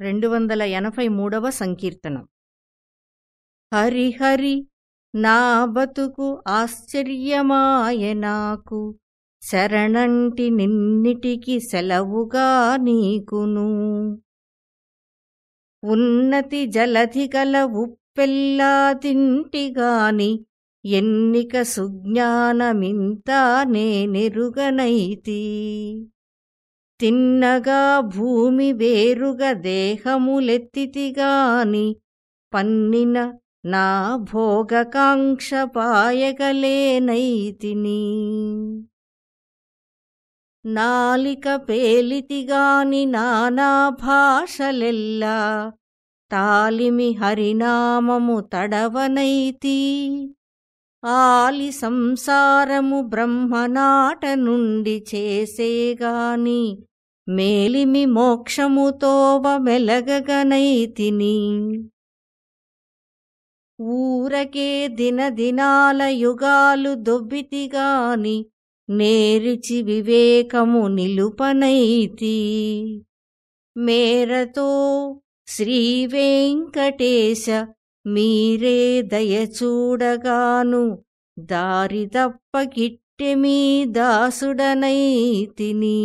రెండు వందల ఎనభై మూడవ సంకీర్తనం. హరిహరి నా బతుకు ఆశ్చర్యమాయ నాకు. శరణంటి నిన్నిటికి సెలవుగా నీకును. ఉన్నతి జలధికల ఉప్పెల్లా తింటిగాని ఎన్నిక సుజ్ఞానమింతా నేనెరుగనైతి. తిన్నగా భూమి వేరుగ దేహములెత్తితిగాని పన్నిన నా భోగకాంక్ష పాయగలేనైతిని. నాలిక పేలితిగాని నానా భాషలెల్లా తాలిమి హరినామము తడవనైతి. ఆలి సంసారము బ్రహ్మనాట నుండి చేసేగాని మేలిమి మోక్షముతోవ మెలగగనైతిని ఊరకే దినదినాల యుగాలు దొబ్బితిగాని నేరిచి వివేకము నిలుపనైతి. మేరతో శ్రీవేంకటేశ మీరే దయచూడగాను దారి తప్ప మీ దాసుడనైతిని